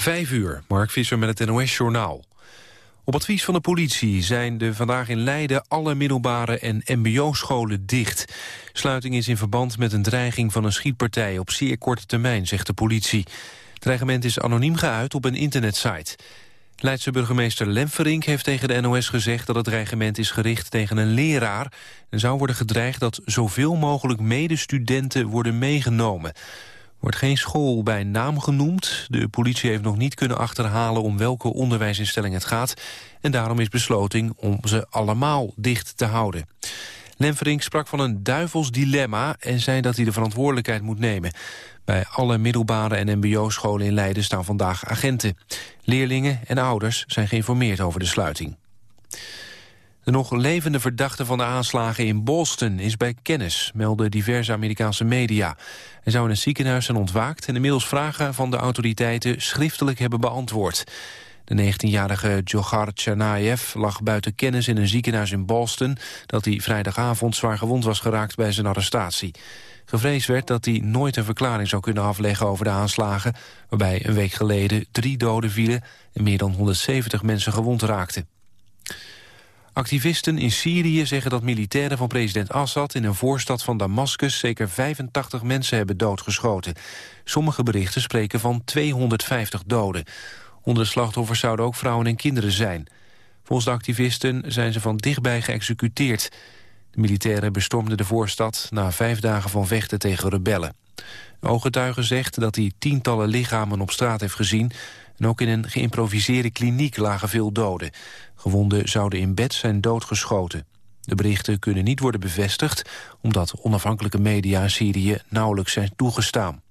Vijf uur, Mark Visser met het NOS-journaal. Op advies van de politie zijn de vandaag in Leiden alle middelbare en mbo-scholen dicht. Sluiting is in verband met een dreiging van een schietpartij op zeer korte termijn, zegt de politie. Het dreigement is anoniem geuit op een internetsite. Leidse burgemeester Lemferink heeft tegen de NOS gezegd dat het dreigement is gericht tegen een leraar en zou worden gedreigd dat zoveel mogelijk medestudenten worden meegenomen wordt geen school bij naam genoemd. De politie heeft nog niet kunnen achterhalen om welke onderwijsinstelling het gaat. En daarom is besloten om ze allemaal dicht te houden. Lemverink sprak van een duivels dilemma en zei dat hij de verantwoordelijkheid moet nemen. Bij alle middelbare en mbo-scholen in Leiden staan vandaag agenten. Leerlingen en ouders zijn geïnformeerd over de sluiting. De nog levende verdachte van de aanslagen in Boston is bij kennis, melden diverse Amerikaanse media. Hij zou in een ziekenhuis zijn ontwaakt en inmiddels vragen van de autoriteiten schriftelijk hebben beantwoord. De 19-jarige Djokhar Tsarnaev lag buiten kennis in een ziekenhuis in Boston... dat hij vrijdagavond zwaar gewond was geraakt bij zijn arrestatie. Gevreesd werd dat hij nooit een verklaring zou kunnen afleggen over de aanslagen... waarbij een week geleden drie doden vielen en meer dan 170 mensen gewond raakten. Activisten in Syrië zeggen dat militairen van president Assad... in een voorstad van Damascus zeker 85 mensen hebben doodgeschoten. Sommige berichten spreken van 250 doden. Onder de slachtoffers zouden ook vrouwen en kinderen zijn. Volgens de activisten zijn ze van dichtbij geëxecuteerd. De militairen bestormden de voorstad na vijf dagen van vechten tegen rebellen. Een ooggetuige zegt dat hij tientallen lichamen op straat heeft gezien... en ook in een geïmproviseerde kliniek lagen veel doden. Gewonden zouden in bed zijn doodgeschoten. De berichten kunnen niet worden bevestigd... omdat onafhankelijke media in Syrië nauwelijks zijn toegestaan.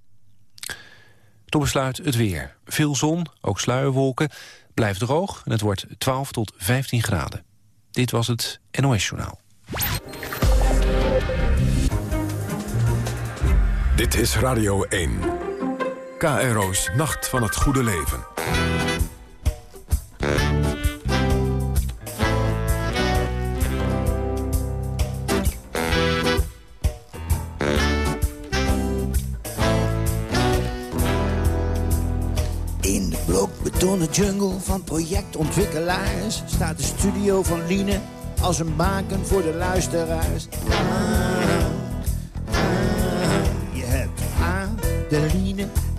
Tot besluit het weer. Veel zon, ook sluierwolken. Blijft droog en het wordt 12 tot 15 graden. Dit was het NOS Journaal. Dit is Radio 1. KRO's Nacht van het Goede Leven. Door de jungle van projectontwikkelaars staat de studio van Liene als een baken voor de luisteraars. Ah, je hebt A, de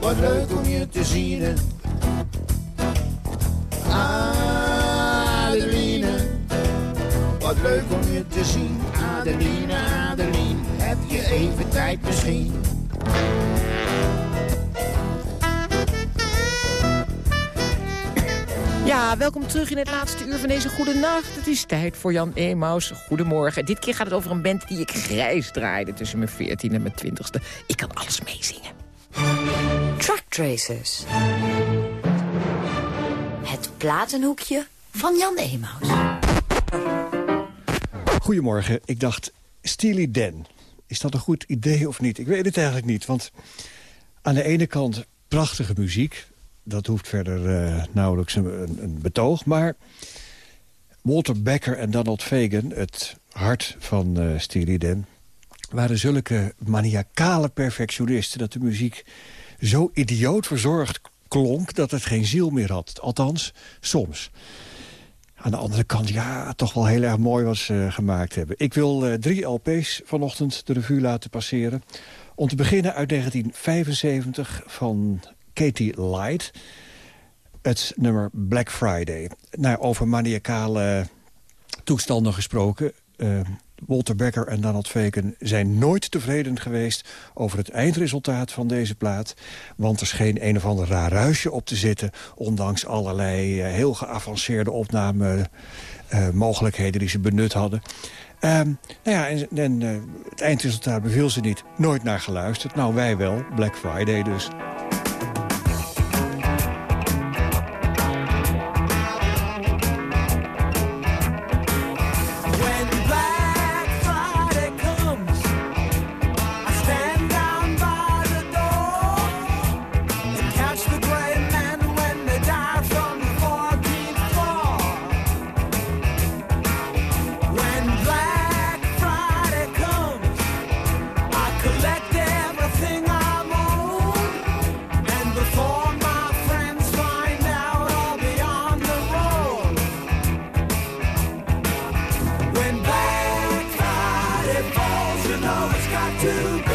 Wat leuk om je te zien. Adeline, wat leuk om je te zien. Adeline, Adeline, heb je even tijd misschien? Ja, welkom terug in het laatste uur van deze goede nacht. Het is tijd voor Jan Emaus. Goedemorgen. Dit keer gaat het over een band die ik grijs draaide... tussen mijn 14e en mijn 20e. Ik kan alles meezingen. Track Tracers. Het platenhoekje van Jan Emaus. Goedemorgen. Ik dacht, Steely Dan. Is dat een goed idee of niet? Ik weet het eigenlijk niet, want aan de ene kant prachtige muziek dat hoeft verder uh, nauwelijks een, een, betoog. Maar Walter Becker en Donald Fagan, het hart van uh, Dan... waren zulke maniacale perfectionisten... dat de muziek zo idioot verzorgd klonk dat het geen ziel meer had. Althans, soms. Aan de andere kant, ja, toch wel heel erg mooi wat ze gemaakt hebben. Ik wil uh, drie LP's vanochtend de revue laten passeren. Om te beginnen uit 1975 van Katie Light. Het nummer Black Friday. Nou, over maniacale toestanden gesproken... Uh, Walter Becker en Donald Fagan zijn nooit tevreden geweest... over het eindresultaat van deze plaat. Want er scheen een of ander raar ruisje op te zitten... ondanks allerlei uh, heel geavanceerde opnamemogelijkheden uh, die ze benut hadden. Um, nou ja, en, het eindresultaat beviel ze niet. Nooit naar geluisterd. Nou, wij wel. Black Friday dus. got to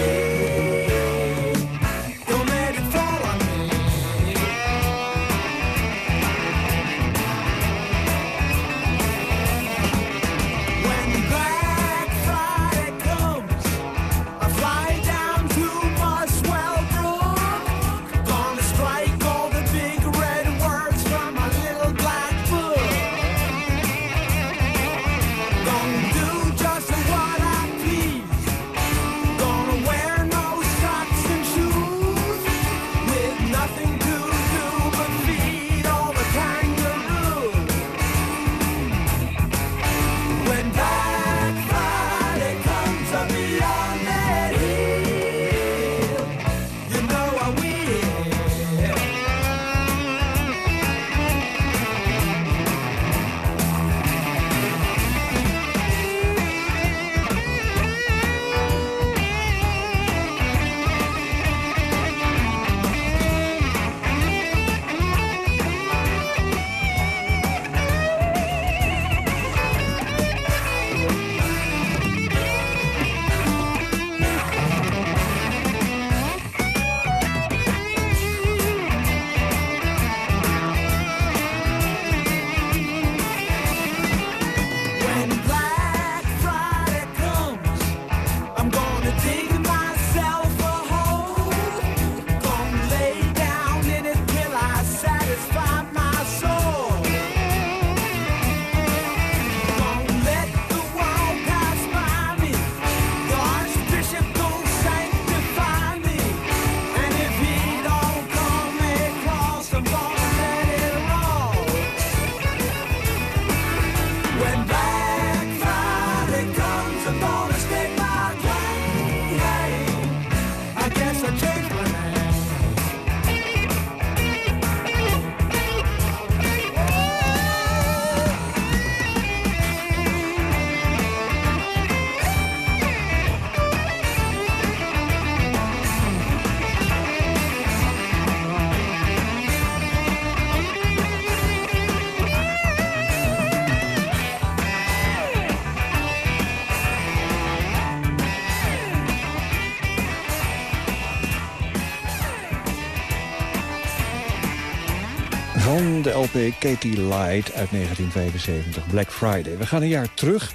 Katie Light uit 1975, Black Friday. We gaan een jaar terug.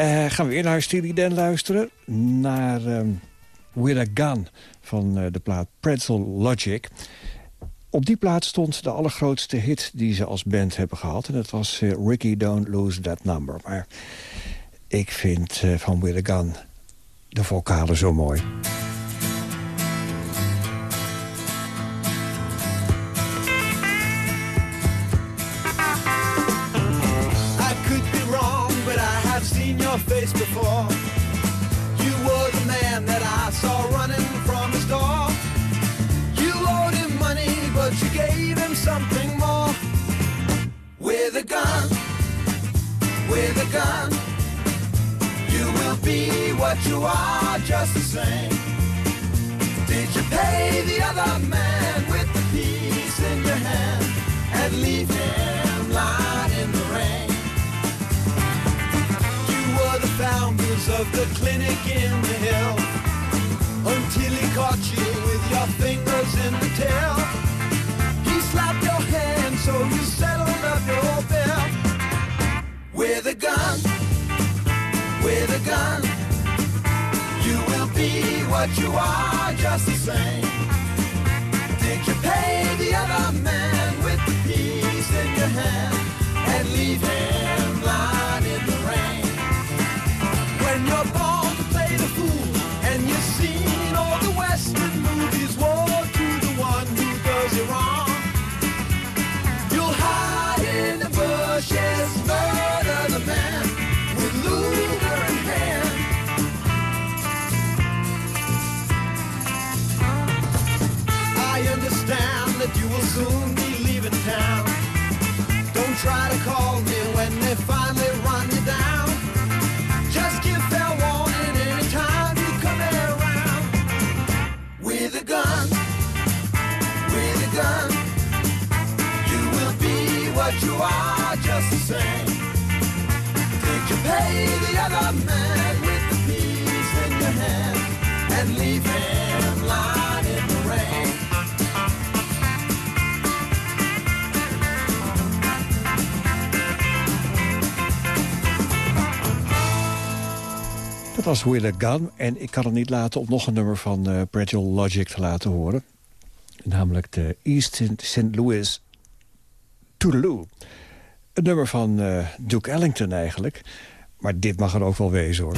Uh, gaan we weer naar Steely Dan luisteren. Naar um, With Gun van uh, de plaat Pretzel Logic. Op die plaat stond de allergrootste hit die ze als band hebben gehad. En dat was uh, Ricky Don't Lose That Number. Maar ik vind van With a Gun de vocalen zo mooi. Something more. With a gun, with a gun, you will be what you are just the same. Did you pay the other man with the piece in your hand and leave him lying in the rain? You were the founders of the clinic in the hill until he caught you with your fingers in the tail. So you settled up your bill with a gun, with a gun. You will be what you are just the same. Did you pay the other man with the piece in your hand and leave him lying in the rain? when you're born call me when they finally run you down just give warning anytime you come around. With a gun, with a gun, you will be what you are just the same. You pay the other man with the piece in your hand and leave him lying was With a Gun. En ik kan het niet laten om nog een nummer van uh, Logic te laten horen. Namelijk de East St. Louis Toodaloo. Een nummer van uh, Duke Ellington eigenlijk. Maar dit mag er ook wel wezen hoor.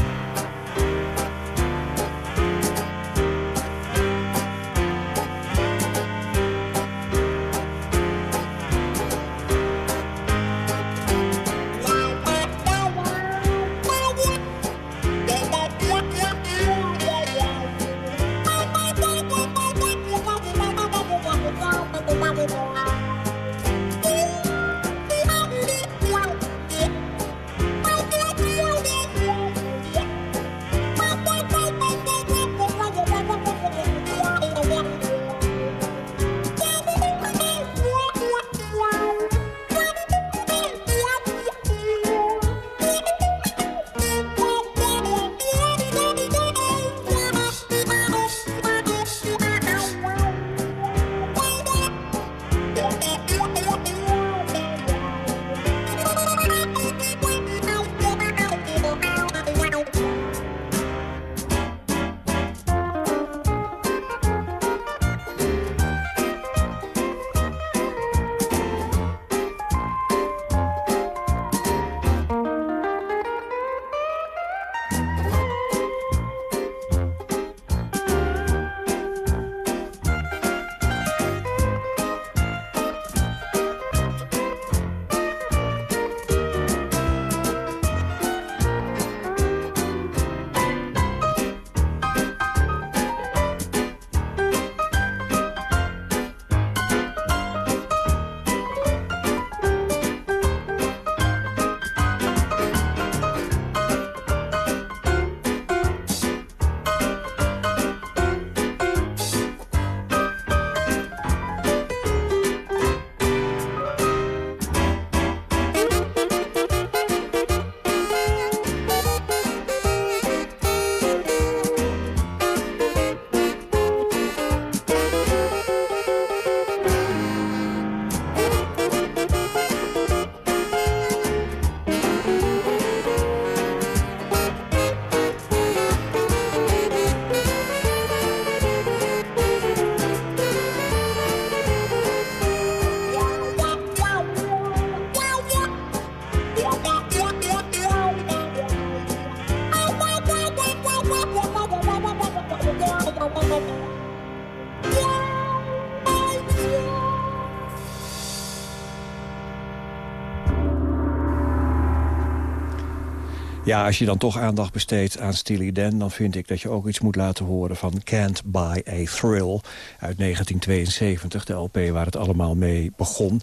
Ja, als je dan toch aandacht besteedt aan Steely Dan... dan vind ik dat je ook iets moet laten horen van Can't Buy a Thrill... uit 1972, de LP waar het allemaal mee begon.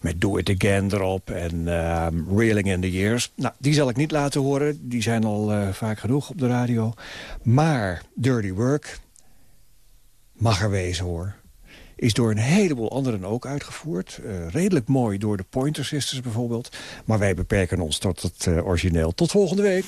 Met Do It Again erop en uh, Reeling in the Years. Nou, die zal ik niet laten horen. Die zijn al uh, vaak genoeg op de radio. Maar Dirty Work mag er wezen, hoor is door een heleboel anderen ook uitgevoerd. Uh, redelijk mooi door de Pointer Sisters bijvoorbeeld. Maar wij beperken ons tot het uh, origineel. Tot volgende week.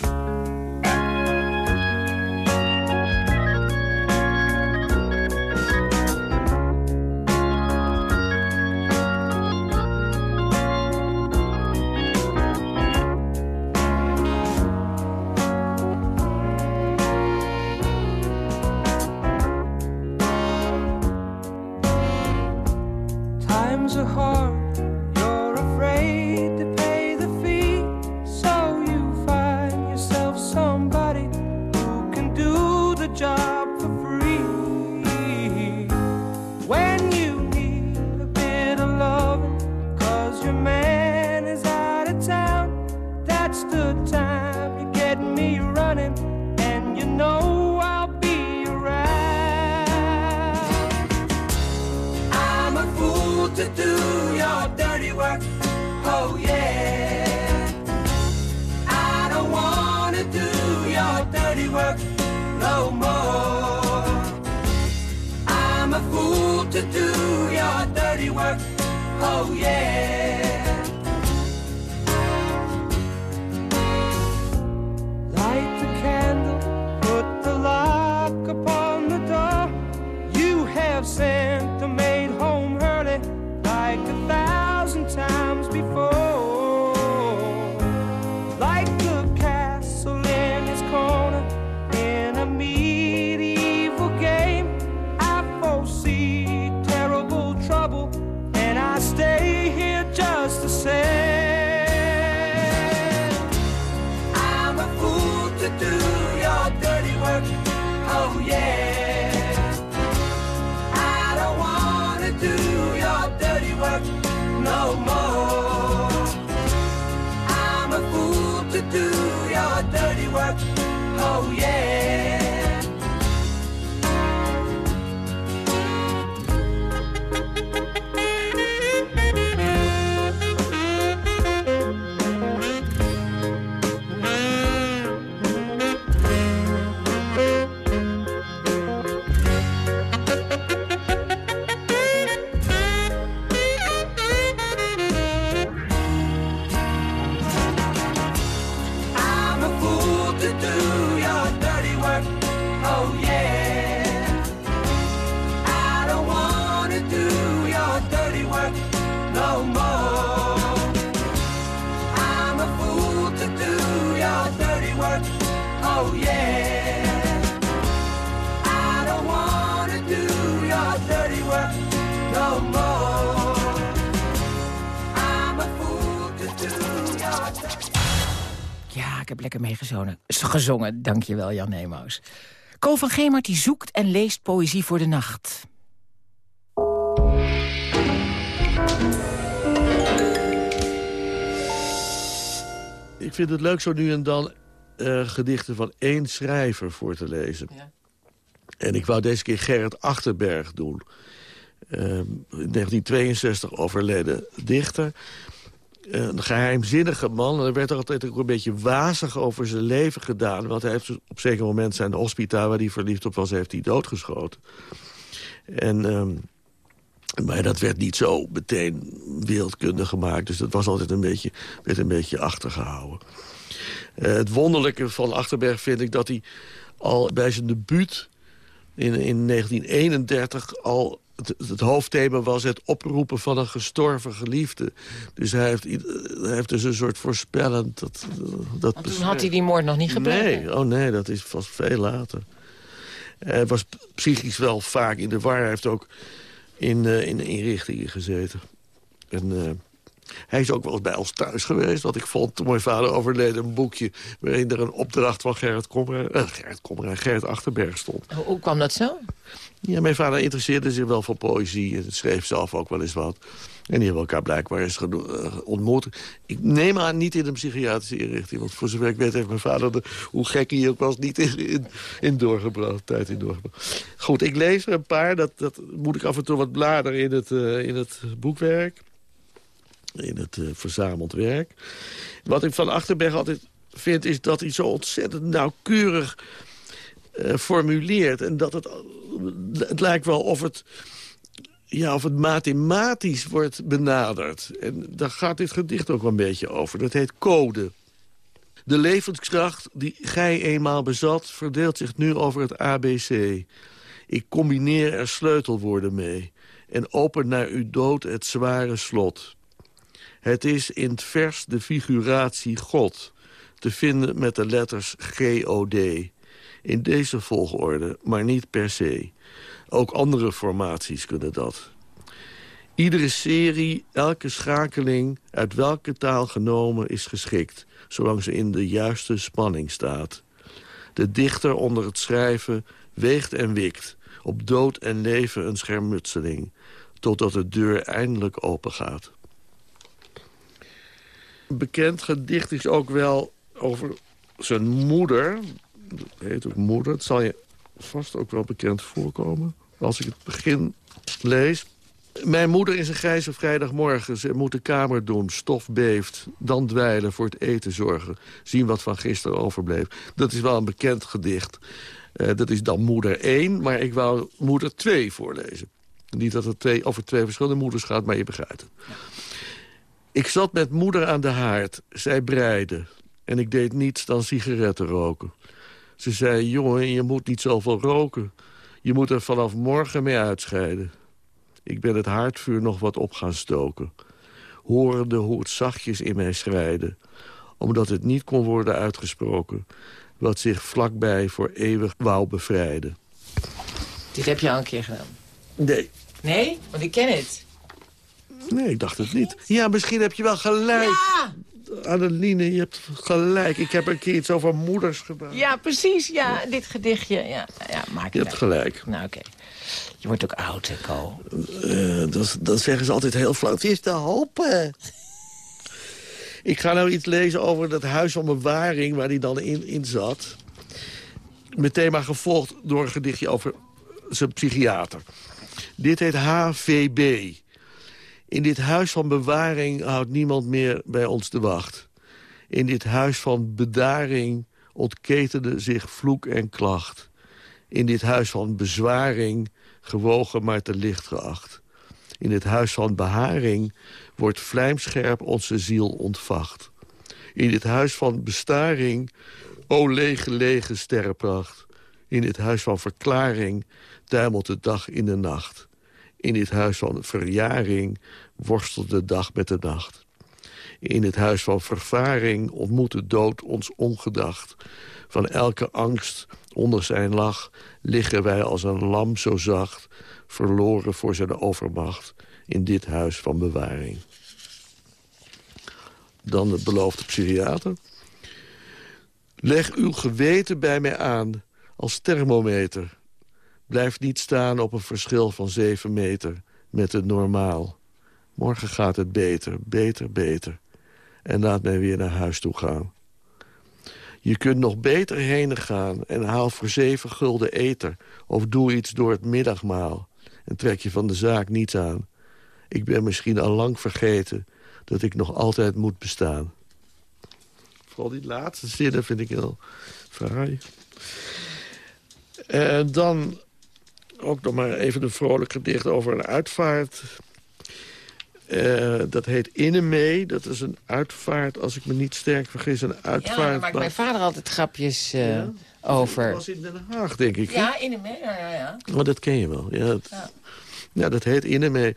Gezongen. Dankjewel, Jan Nemaus. Ko van Gemert die zoekt en leest poëzie voor de nacht. Ik vind het leuk zo nu en dan uh, gedichten van één schrijver voor te lezen. Ja. En ik wou deze keer Gerrit Achterberg doen. Uh, in 1962 overleden dichter een geheimzinnige man. Er werd altijd ook een beetje wazig over zijn leven gedaan. Want hij heeft op zeker moment zijn hospita... waar hij verliefd op was, heeft hij doodgeschoten. En... Um, maar dat werd niet zo meteen wereldkundig gemaakt. Dus dat was altijd een beetje, een beetje achtergehouden. Uh, het wonderlijke van Achterberg vind ik dat hij al bij zijn debuut in, in 1931 al het, hoofdthema was het oproepen van een gestorven geliefde. Dus hij heeft, hij heeft dus een soort voorspellend... Dat, dat Want toen had hij die moord nog niet gepleegd? Nee, oh nee, dat is vast veel later. Hij was psychisch wel vaak in de war. Hij heeft ook in, uh, in inrichtingen gezeten. En, uh, Hij is ook wel eens bij ons thuis geweest. Want ik vond toen mijn vader overleden een boekje... waarin er een opdracht van Gerrit Kommer, uh, Gerrit, Kommer en Gerrit Achterberg stond. Hoe, hoe kwam dat zo? Ja, mijn vader interesseerde zich wel voor poëzie. En schreef zelf ook wel eens wat. En die hebben elkaar blijkbaar eens uh, ontmoet. Ik neem aan niet in een psychiatrische inrichting. Want voor zover ik weet heeft mijn vader, de, hoe gek hij ook was... niet in, in, doorgebracht, tijd in doorgebracht. Goed, ik lees er een paar. Dat, dat moet ik af en toe wat bladeren in het, uh, in het boekwerk. In het uh, verzameld werk. Wat ik van Achterberg altijd vind... is dat hij zo ontzettend nauwkeurig uh, formuleert. En dat het, het lijkt wel of het ja, of het mathematisch wordt benaderd. En daar gaat dit gedicht ook wel een beetje over. Dat heet code. De levenskracht die gij eenmaal bezat... verdeelt zich nu over het ABC. Ik combineer er sleutelwoorden mee... en open naar uw dood het zware slot. Het is in het vers de figuratie God... te vinden met de letters G-O-D. In deze volgorde, maar niet per se... Ook andere formaties kunnen dat. Iedere serie, elke schakeling, uit welke taal genomen is geschikt... zolang ze in de juiste spanning staat. De dichter onder het schrijven weegt en wikt... op dood en leven een schermutseling... totdat de deur eindelijk opengaat. Bekend gedicht is ook wel over zijn moeder. Dat heet ook moeder. Het zal je vast ook wel bekend voorkomen. Als ik het begin lees. Mijn moeder is een grijze vrijdagmorgen. Ze moet de kamer doen, stof beeft. Dan dweilen, voor het eten zorgen. Zien wat van gisteren overbleef. Dat is wel een bekend gedicht. Uh, dat is dan moeder 1, maar ik wou moeder 2 voorlezen. Niet dat het twee, over twee verschillende moeders gaat, maar je begrijpt het. Ik zat met moeder aan de haard. Zij breide. En ik deed niets dan sigaretten roken. Ze zei, jongen, je moet niet zoveel roken. Je moet er vanaf morgen mee uitscheiden. Ik ben het haardvuur nog wat op gaan stoken. Horende hoe het zachtjes in mij schrijde. Omdat het niet kon worden uitgesproken. Wat zich vlakbij voor eeuwig wou bevrijden. Dit heb je al een keer gedaan? Nee. Nee? Want ik ken het. Nee, ik dacht het niet. Ja, misschien heb je wel gelijk. Ja! Adeline, je hebt gelijk. Ik heb een keer iets over moeders gedaan. Ja, precies. Ja, dit gedichtje. Ja, ja maak je hebt gelijk. Nou, oké. Okay. Je wordt ook oud, hè, Ko. Uh, dat, dat zeggen ze altijd heel flauw. Het is te hopen. Ik ga nou iets lezen over dat huis van bewaring waar hij dan in, in zat. Meteen maar gevolgd door een gedichtje over zijn psychiater. Dit heet HVB. In dit huis van bewaring houdt niemand meer bij ons de wacht. In dit huis van bedaring ontketende zich vloek en klacht. In dit huis van bezwaring gewogen maar te licht geacht. In dit huis van beharing wordt vlijmscherp onze ziel ontvacht. In dit huis van bestaring, o lege, lege sterrenpracht. In dit huis van verklaring tuimelt de dag in de nacht. In dit huis van verjaring worstelt de dag met de nacht. In het huis van vervaring ontmoet de dood ons ongedacht. Van elke angst onder zijn lach liggen wij als een lam zo zacht... verloren voor zijn overmacht in dit huis van bewaring. Dan de beloofde psychiater. Leg uw geweten bij mij aan als thermometer. Blijf niet staan op een verschil van zeven meter met het normaal. Morgen gaat het beter, beter, beter. En laat mij weer naar huis toe gaan. Je kunt nog beter heen gaan en haal voor zeven gulden eter... of doe iets door het middagmaal en trek je van de zaak niets aan. Ik ben misschien al lang vergeten dat ik nog altijd moet bestaan. Vooral die laatste zinnen vind ik heel fraai. En dan ook nog maar even een vrolijk gedicht over een uitvaart. Uh, dat heet Innemee. Dat is een uitvaart, als ik me niet sterk vergis, een uitvaart. Ja, daar maakt mijn vader altijd grapjes uh, ja? over. Dat was in Den Haag, denk ik. Ja, Innemee, ja, ja, ja. Oh, dat ken je wel. Ja, dat, ja. ja, dat heet Innemee.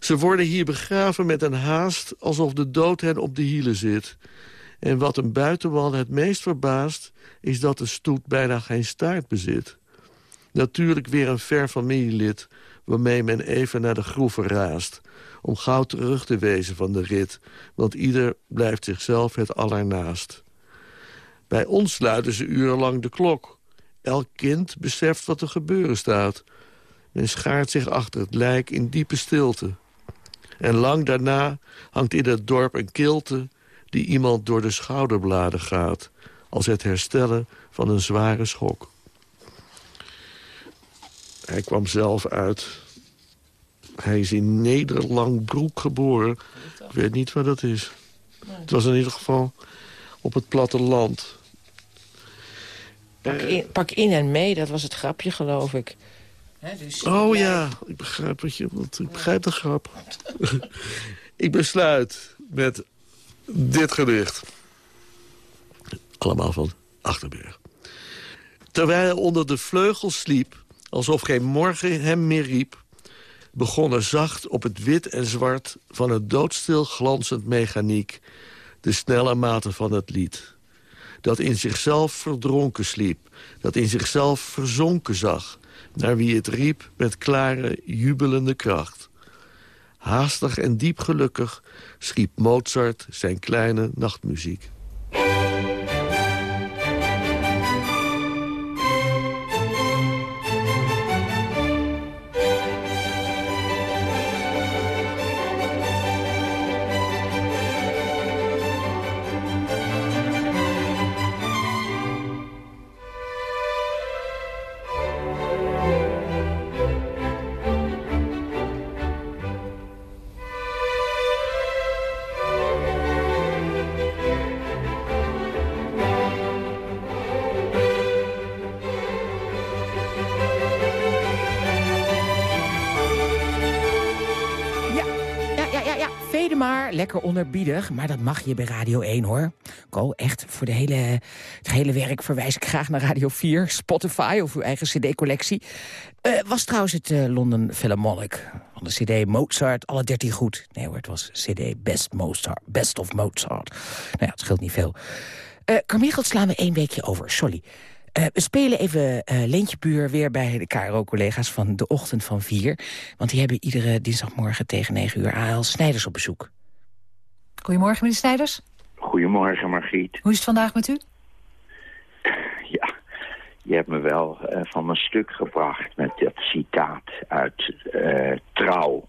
Ze worden hier begraven met een haast alsof de dood hen op de hielen zit. En wat een buitenman het meest verbaast... is dat de stoet bijna geen staart bezit. Natuurlijk weer een ver familielid waarmee men even naar de groeven raast... om gauw terug te wezen van de rit, want ieder blijft zichzelf het allernaast. Bij ons luiden ze urenlang de klok. Elk kind beseft wat er gebeuren staat. Men schaart zich achter het lijk in diepe stilte. En lang daarna hangt in het dorp een kilte... die iemand door de schouderbladen gaat... als het herstellen van een zware schok. Hij kwam zelf uit. Hij is in Nederlangbroek geboren. Ik weet niet waar dat is. Het was in ieder geval op het platteland. Pak in, pak in en mee, dat was het grapje, geloof ik. Hè, dus Oh ja, ik begrijp, wat je, want ik begrijp de grap. ik besluit met dit gedicht. Allemaal van Achterberg. Terwijl hij onder de vleugels sliep, alsof geen morgen hem meer riep... begon er zacht op het wit en zwart van het doodstil glanzend mechaniek... de snelle mate van het lied. Dat in zichzelf verdronken sliep, dat in zichzelf verzonken zag... naar wie het riep met klare, jubelende kracht. Haastig en diep gelukkig schiep Mozart zijn kleine nachtmuziek. Lekker onderbiedig. Maar dat mag je bij Radio 1, hoor. Ko, echt, voor de hele, het hele werk verwijs ik graag naar Radio 4, Spotify of uw eigen cd-collectie. Eh, was trouwens het eh, London Philharmonic. Van de cd Mozart, alle 13 goed. Nee hoor, het was cd Best, Mozart, Best of Mozart. Nou ja, het scheelt niet veel. Eh Carmichael slaan we één weekje over, sorry. We spelen even eh Leentje Buur weer bij de KRO-collega's van de ochtend van 4. Want die hebben iedere dinsdagmorgen tegen 9 uur AL Snijders op bezoek. Goedemorgen, meneer Snijders. Goedemorgen, Margriet. Hoe is het vandaag met u? Ja, je hebt me wel eh, van mijn stuk gebracht met dat citaat uit eh, Trouw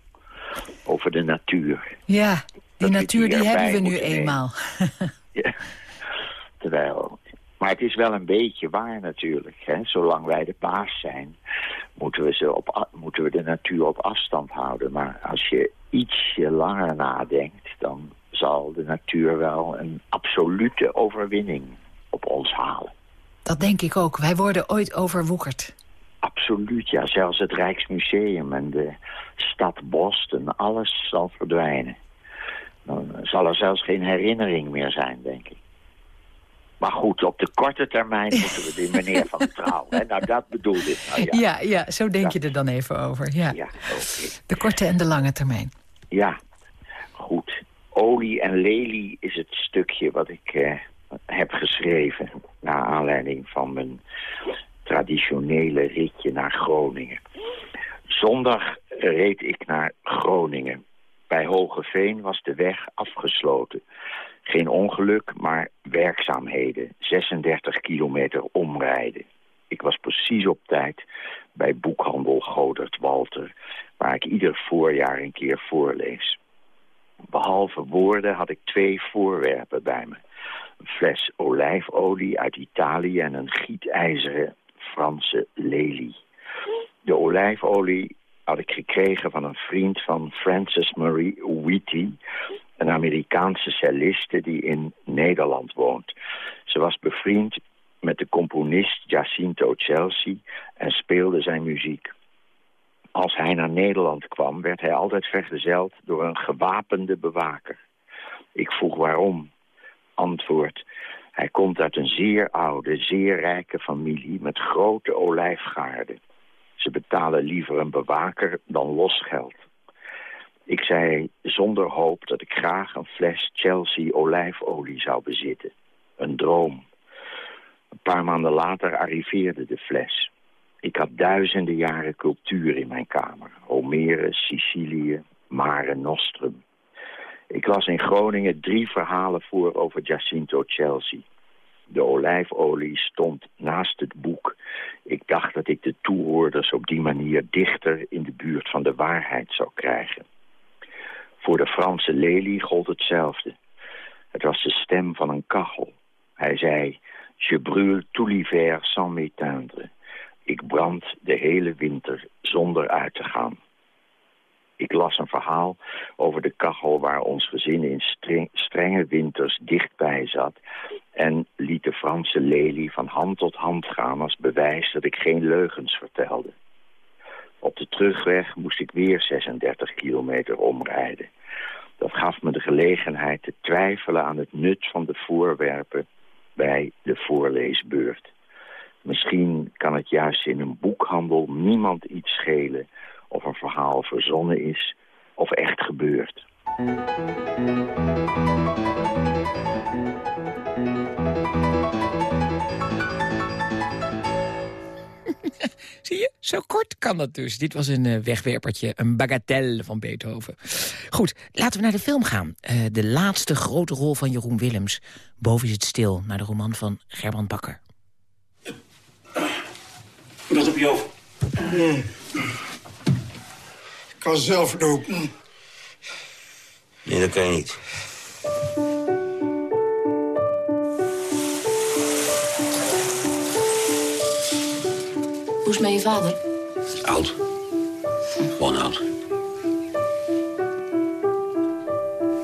over de natuur. Ja, die Dat natuur die die hebben we nu eenmaal. Ja. Terwijl, maar het is wel een beetje waar natuurlijk. Hè? Zolang wij de baas zijn, moeten we, ze op, moeten we de natuur op afstand houden. Maar als je ietsje langer nadenkt, dan zal de natuur wel een absolute overwinning op ons halen. Dat denk ik ook. Wij worden ooit overwoekerd. Absoluut, ja. Zelfs het Rijksmuseum en de stad Boston, alles zal verdwijnen. Dan zal er zelfs geen herinnering meer zijn, denk ik. Maar goed, op de korte termijn moeten we die meneer van Trouw. Hè? Nou, dat bedoelde ik. Nou, ja. Ja, ja, zo denk je er dan even over. Ja. De korte en de lange termijn. Ja. Olie en lelie is het stukje wat ik eh, heb geschreven... naar aanleiding van mijn traditionele ritje naar Groningen. Zondag reed ik naar Groningen. Bij Hogeveen was de weg afgesloten. Geen ongeluk, maar werkzaamheden. 36 kilometer omrijden. Ik was precies op tijd bij boekhandel Godert Walter... waar ik ieder voorjaar een keer voorlees. Behalve woorden had ik twee voorwerpen bij me. Een fles olijfolie uit Italië en een gietijzeren Franse lelie. De olijfolie had ik gekregen van een vriend van Frances Marie Wheaty... een Amerikaanse celliste die in Nederland woont. Ze was bevriend met de componist Jacinto Chelsea en speelde zijn muziek. Als hij naar Nederland kwam, werd hij altijd vergezeld door een gewapende bewaker. Ik vroeg waarom. Antwoord, hij komt uit een zeer oude, zeer rijke familie met grote olijfgaarden. Ze betalen liever een bewaker dan losgeld. Ik zei zonder hoop dat ik graag een fles Chelsea olijfolie zou bezitten. Een droom. Een paar maanden later arriveerde de fles. Ik had duizenden jaren cultuur in mijn kamer. Homerus, Sicilië, Mare Nostrum. Ik las in Groningen drie verhalen voor over Jacinto Chelsea. De olijfolie stond naast het boek. Ik dacht dat ik de toehoorders op die manier dichter in de buurt van de waarheid zou krijgen. Voor de Franse lelie gold hetzelfde. Het was de stem van een kachel. Hij zei, je brûle tout l'hiver sans m'éteindre. Ik brand de hele winter zonder uit te gaan. Ik las een verhaal over de kachel waar ons gezin in strenge winters dichtbij zat... en liet de Franse lelie van hand tot hand gaan als bewijs dat ik geen leugens vertelde. Op de terugweg moest ik weer 36 kilometer omrijden. Dat gaf me de gelegenheid te twijfelen aan het nut van de voorwerpen bij de voorleesbeurt. Misschien kan het juist in een boekhandel niemand iets schelen of een verhaal verzonnen is of echt gebeurt. Zie je, zo kort kan dat dus. Dit was een uh, wegwerpertje, een bagatelle van Beethoven. Goed, laten we naar de film gaan. Uh, de laatste grote rol van Jeroen Willems. Boven is het stil, naar de roman van Gerbrand Bakker. Wat op je hoofd? Ik kan zelf lopen. Nee, dat kan je niet. Hoe is met je vader? Oud. Gewoon oud.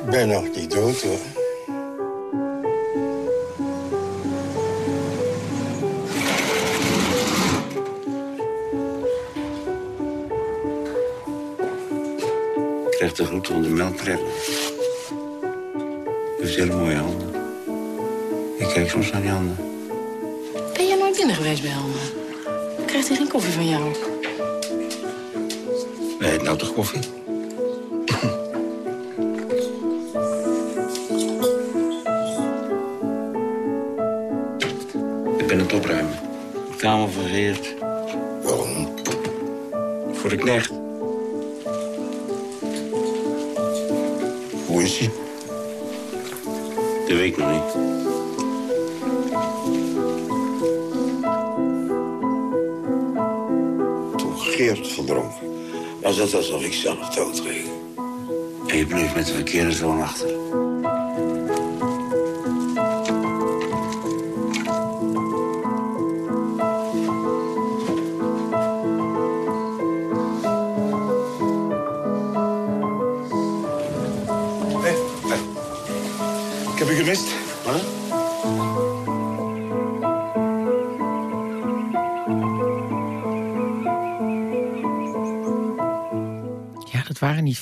Ik ben nog niet dood, hoor. Ik krijg de groeten de melkprep. Je hebt hele mooie handen. Ik kijk soms naar die handen. Ben jij nooit binnen geweest bij Helma? Krijgt hij geen koffie van jou? Nee, nou toch koffie? Ik ben het opruimen. De kamer vergeerd. Waarom? Voor de knecht. Dat weet ik nog niet. Toen Geert verdronk, was het alsof ik zelf dood ging. En je bleef met de verkeerde zoon achter.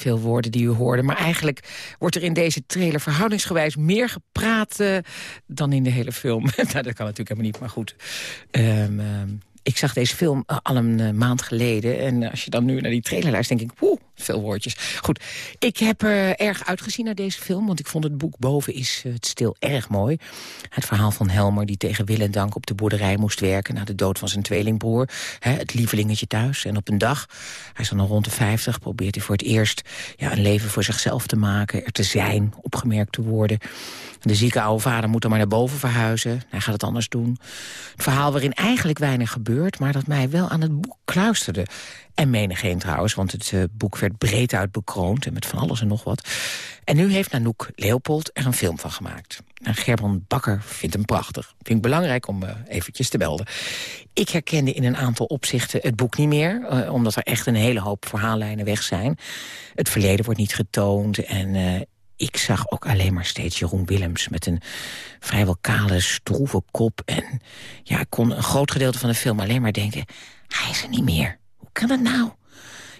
Veel woorden die u hoorde. Maar eigenlijk wordt er in deze trailer verhoudingsgewijs meer gepraat... eh, dan in de hele film. nou, dat kan natuurlijk helemaal niet, maar goed. Ehm, ehm, ik zag deze film eh, al een eh, maand geleden. En als je dan nu naar die trailer luistert, denk ik... Woe, veel woordjes. Goed, ik heb er erg uitgezien naar deze film... want ik vond het boek Boven is eh, het stil erg mooi. Het verhaal van Helmer die tegen wil en dank op de boerderij moest werken... na de dood van zijn tweelingbroer, hè, het lievelingetje thuis. En op een dag, hij is dan al rond de 50... probeert hij voor het eerst ja, een leven voor zichzelf te maken... er te zijn, opgemerkt te worden... De zieke oude vader moet dan maar naar boven verhuizen. Hij gaat het anders doen. Het verhaal waarin eigenlijk weinig gebeurt... maar dat mij wel aan het boek kluisterde. En menigeen trouwens, want het uh, boek werd breed uit bekroond... en met van alles en nog wat. En nu heeft Nanoek Leopold er een film van gemaakt. En Gerbrand Bakker vindt hem prachtig. Vind ik belangrijk om uh, eventjes te melden. Ik herkende in een aantal opzichten het boek niet meer... Uh, omdat er echt een hele hoop verhaallijnen weg zijn. Het verleden wordt niet getoond en ik zag ook alleen maar steeds Jeroen Willems... met een vrijwel kale, stroeve kop. En ja, ik kon een groot gedeelte van de film alleen maar denken... hij is er niet meer. Kan dat nou?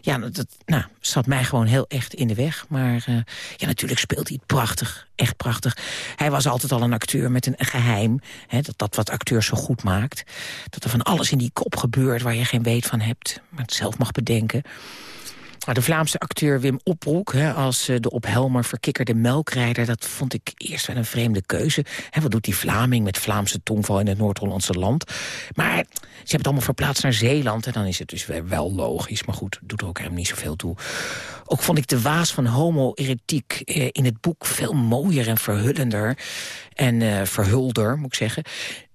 Ja, dat nou, zat mij gewoon heel echt in de weg. Maar uh, ja, natuurlijk speelt hij prachtig. Echt prachtig. Hij was altijd al een acteur met een geheim. Hè, dat, dat wat acteurs zo goed maakt. Dat er van alles in die kop gebeurt waar je geen weet van hebt. Maar het zelf mag bedenken. De Vlaamse acteur Wim Oproek hè, als eh, de op Helmer verkikkerde melkrijder... dat vond ik eerst wel een vreemde keuze. Hè, wat doet die Vlaming met Vlaamse tongval in het Noord-Hollandse land? Maar ze hebben het allemaal verplaatst naar Zeeland... en dan is het dus wel logisch. Maar goed, doet er ook helemaal niet zoveel toe. Ook vond ik de waas van homo-eretiek eh, in het boek veel mooier en verhullender. En uh, verhulder, moet ik zeggen.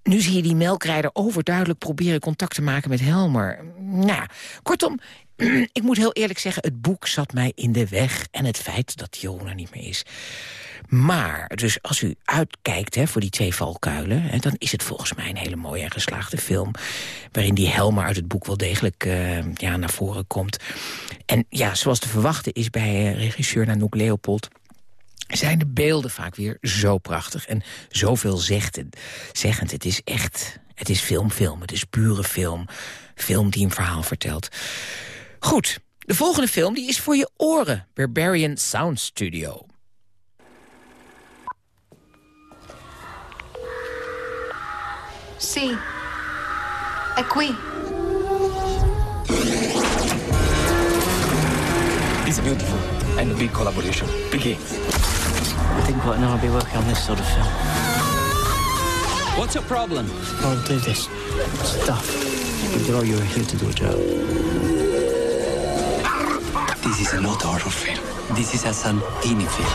Nu zie je die melkrijder overduidelijk proberen contact te maken met Helmer. Nou, kortom, ik moet heel eerlijk zeggen, het boek zat mij in de weg. En het feit dat Jona niet meer is. Maar, dus als u uitkijkt hè, voor die twee valkuilen... Hè, dan is het volgens mij een hele mooie en geslaagde film... waarin die Helmer uit het boek wel degelijk uh, ja, naar voren komt. En ja, zoals te verwachten is bij uh, regisseur Nanook Leopold zijn de beelden vaak weer zo prachtig en zoveel zeggend. Het is echt, het is filmfilm, het is pure film. Film die een verhaal vertelt. Goed, de volgende film die is voor je oren. Barbarian Sound Studio. Sì, è qui. It's beautiful and a big collaboration. Begin. I didn't quite know I'd be working on this sort of film. What's your problem? I'll do this. Stuff. After all, you're here to do a job. This is not a horror film. This is a Santini film.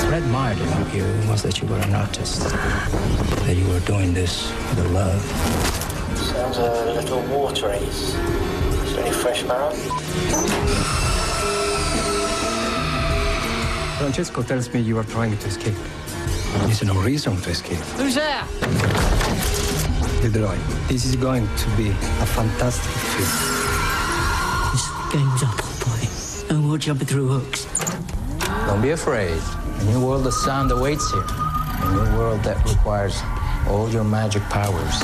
What I admired about you was that you were an artist. That you were doing this with a love. Sounds a little watery. Is there any fresh marrow? Francesco tells me you are trying to escape. There's no reason to escape. Who's there? Leroy, this is going to be a fantastic film. This game's up, old boy. No more jumping through hooks. Don't be afraid. A new world of sound awaits you. A new world that requires all your magic powers.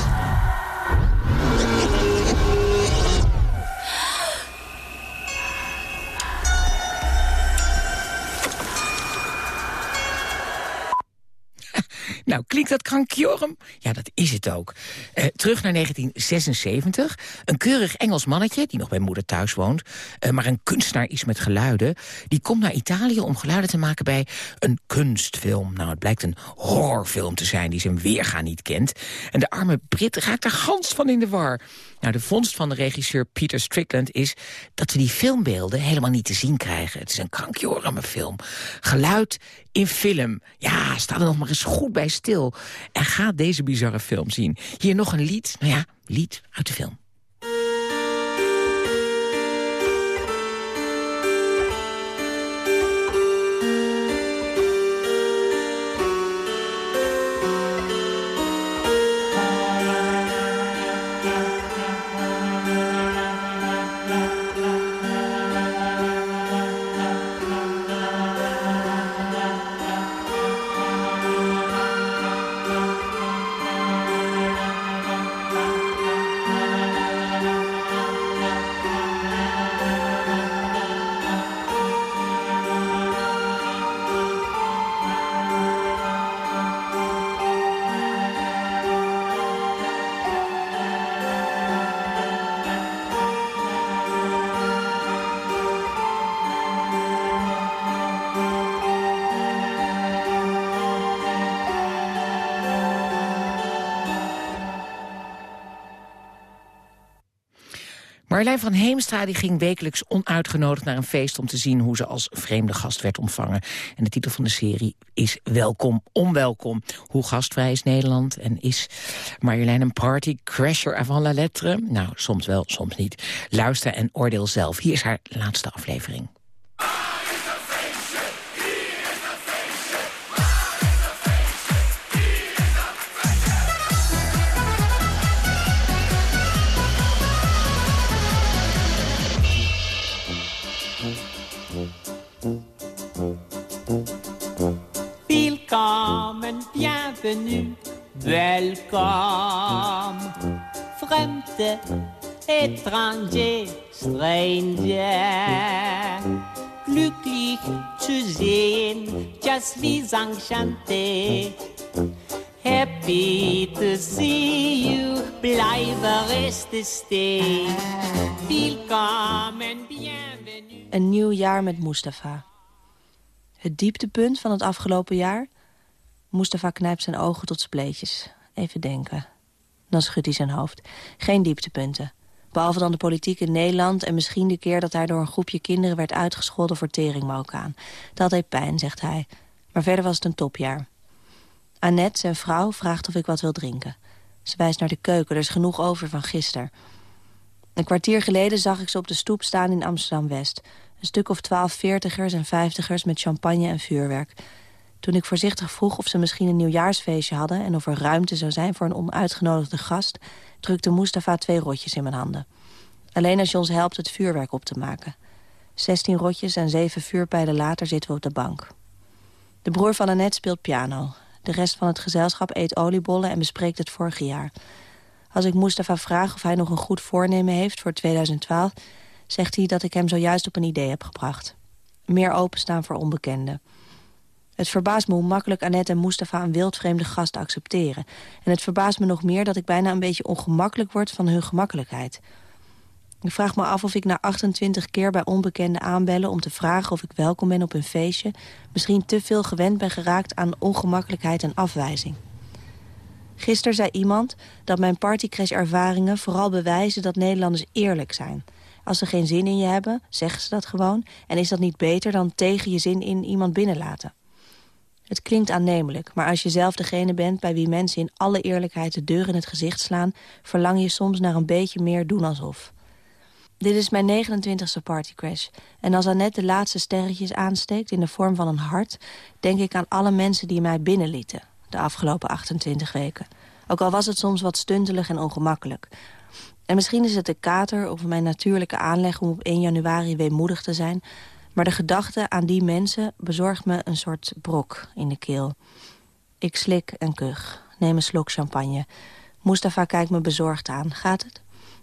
Nou, klinkt dat krankjorum? Ja, dat is het ook. Uh, terug naar 1976. Een keurig Engels mannetje, die nog bij moeder thuis woont... Uh, maar een kunstenaar is met geluiden... die komt naar Italië om geluiden te maken bij een kunstfilm. Nou, het blijkt een horrorfilm te zijn die zijn weerga niet kent. En de arme Brit raakt er gans van in de war. Nou, de vondst van de regisseur Peter Strickland is... dat we die filmbeelden helemaal niet te zien krijgen. Het is een krankjorame film. Geluid in film. Ja, sta er nog maar eens goed bij stil. En ga deze bizarre film zien. Hier nog een lied. Nou ja, lied uit de film. Marlijn van Heemstra die ging wekelijks onuitgenodigd naar een feest... om te zien hoe ze als vreemde gast werd ontvangen. En de titel van de serie is Welkom, Onwelkom. Hoe gastvrij is Nederland en is Marjolein een party crasher avant la lettre? Nou, soms wel, soms niet. Luister en oordeel zelf. Hier is haar laatste aflevering. Welcome. Fremde, étranger, stranger. glücklich zu sehen, just wie Chante. Happy to see you, blijven resten stay. Welkom en bienvenue. Een nieuw jaar met Mustafa. Het dieptepunt van het afgelopen jaar? Mustafa knijpt zijn ogen tot spleetjes. Even denken. Dan schudt hij zijn hoofd. Geen dieptepunten. Behalve dan de politiek in Nederland... en misschien de keer dat hij door een groepje kinderen werd uitgescholden voor teringmokaan. Dat deed pijn, zegt hij. Maar verder was het een topjaar. Annette, zijn vrouw, vraagt of ik wat wil drinken. Ze wijst naar de keuken, er is genoeg over van gisteren. Een kwartier geleden zag ik ze op de stoep staan in Amsterdam-West. Een stuk of twaalf veertigers en vijftigers met champagne en vuurwerk. Toen ik voorzichtig vroeg of ze misschien een nieuwjaarsfeestje hadden... en of er ruimte zou zijn voor een onuitgenodigde gast... drukte Mustafa twee rotjes in mijn handen. Alleen als je ons helpt het vuurwerk op te maken. Zestien rotjes en zeven vuurpijlen later zitten we op de bank. De broer van Annette speelt piano. De rest van het gezelschap eet oliebollen en bespreekt het vorige jaar. Als ik Mustafa vraag of hij nog een goed voornemen heeft voor 2012... zegt hij dat ik hem zojuist op een idee heb gebracht. Meer openstaan voor onbekenden. Het verbaast me hoe makkelijk Annette en Mustafa een wildvreemde gast accepteren. En het verbaast me nog meer dat ik bijna een beetje ongemakkelijk word van hun gemakkelijkheid. Ik vraag me af of ik na 28 keer bij onbekenden aanbellen... om te vragen of ik welkom ben op een feestje... misschien te veel gewend ben geraakt aan ongemakkelijkheid en afwijzing. Gisteren zei iemand dat mijn partycrash-ervaringen vooral bewijzen dat Nederlanders eerlijk zijn. Als ze geen zin in je hebben, zeggen ze dat gewoon. En is dat niet beter dan tegen je zin in iemand binnenlaten? Het klinkt aannemelijk, maar als je zelf degene bent... bij wie mensen in alle eerlijkheid de deur in het gezicht slaan... verlang je soms naar een beetje meer doen alsof. Dit is mijn 29e partycrash. En als Annette de laatste sterretjes aansteekt in de vorm van een hart... denk ik aan alle mensen die mij binnenlieten de afgelopen 28 weken. Ook al was het soms wat stuntelig en ongemakkelijk. En misschien is het de kater of mijn natuurlijke aanleg om op 1 januari weemoedig te zijn... maar de gedachte aan die mensen bezorgt me een soort brok in de keel. Ik slik en kuch, neem een slok champagne. Mustafa kijkt me bezorgd aan. Gaat het?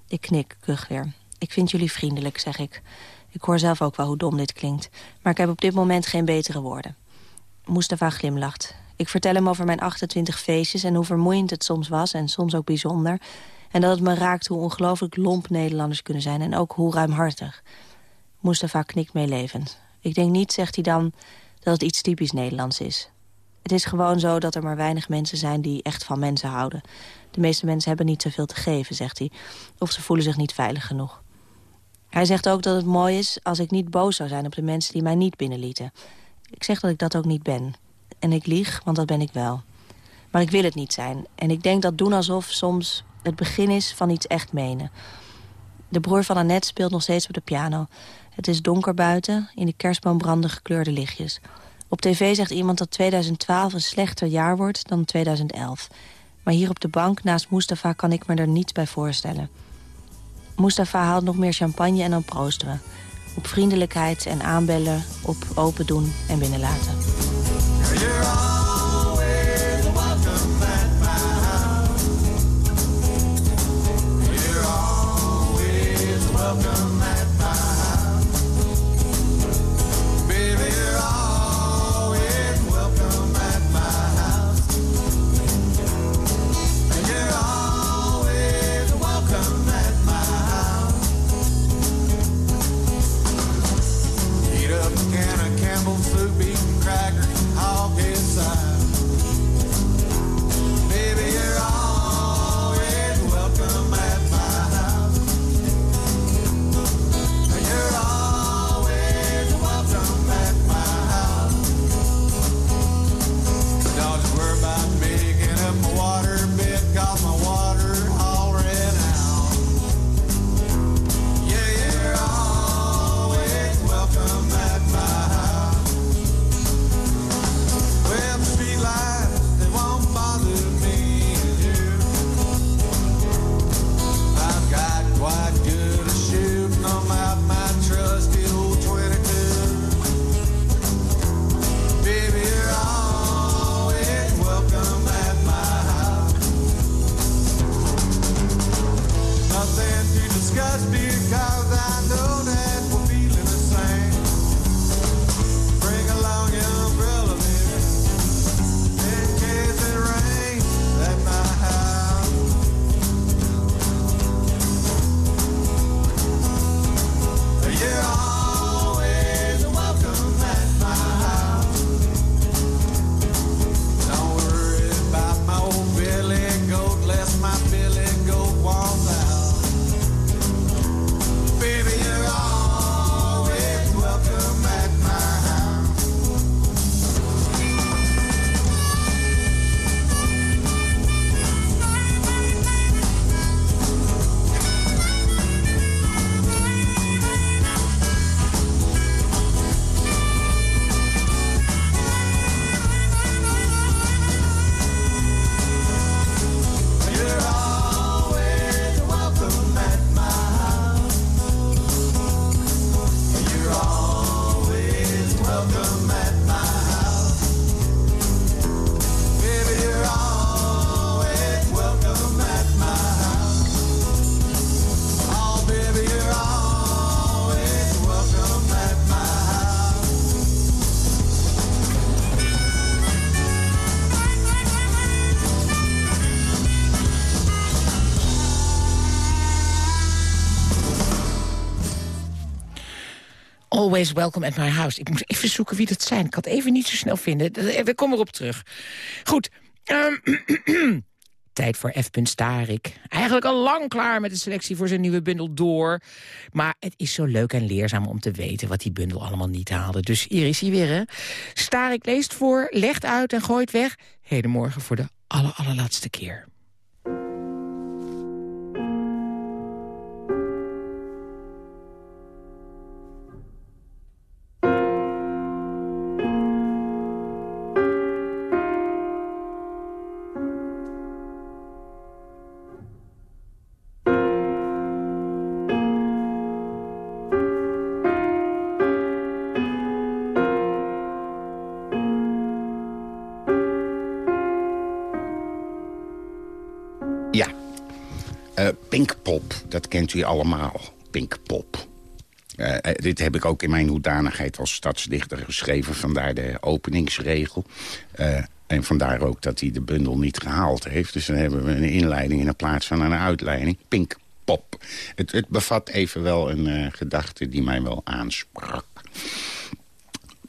Ik knik, kuch weer. Ik vind jullie vriendelijk, zeg ik. Ik hoor zelf ook wel hoe dom dit klinkt. Maar ik heb op dit moment geen betere woorden. Mustafa glimlacht. Ik vertel hem over mijn 28 feestjes en hoe vermoeiend het soms was... en soms ook bijzonder. En dat het me raakt hoe ongelooflijk lomp Nederlanders kunnen zijn... en ook hoe ruimhartig. Mustafa knikt meelevend. Ik denk niet, zegt hij dan, dat het iets typisch Nederlands is. Het is gewoon zo dat er maar weinig mensen zijn die echt van mensen houden. De meeste mensen hebben niet zoveel te geven, zegt hij. Of ze voelen zich niet veilig genoeg. Hij zegt ook dat het mooi is als ik niet boos zou zijn op de mensen die mij niet binnenlieten. Ik zeg dat ik dat ook niet ben. En ik lieg, want dat ben ik wel. Maar ik wil het niet zijn. En ik denk dat doen alsof soms het begin is van iets echt menen. De broer van Annette speelt nog steeds op de piano. Het is donker buiten, in de kerstboom branden gekleurde lichtjes. Op tv zegt iemand dat 2012 een slechter jaar wordt dan 2011. Maar hier op de bank naast Mustafa kan ik me er niets bij voorstellen. Mustafa haalt nog meer champagne en dan proosten we. Op vriendelijkheid en aanbellen, op open doen en binnenlaten. Always welcome Discuss beer, cow, and doen head. Always welcome at my house. Ik moest even zoeken wie dat zijn. Ik had even niet zo snel vinden. We komen erop terug. Goed. Um, Tijd voor F. Starik. Eigenlijk al lang klaar met de selectie voor zijn nieuwe bundel Door. Maar het is zo leuk en leerzaam om te weten wat die bundel allemaal niet haalde. Dus hier is hij weer. Starik leest voor, legt uit en gooit weg. Hedenmorgen voor de aller, allerlaatste keer. Pinkpop, dat kent u allemaal. Pinkpop. Uh, dit heb ik ook in mijn hoedanigheid als stadsdichter geschreven. Vandaar de openingsregel. Uh, en vandaar ook dat hij de bundel niet gehaald heeft. Dus dan hebben we een inleiding in plaats van een uitleiding. Pinkpop. Het, het bevat evenwel een gedachte die mij wel aansprak.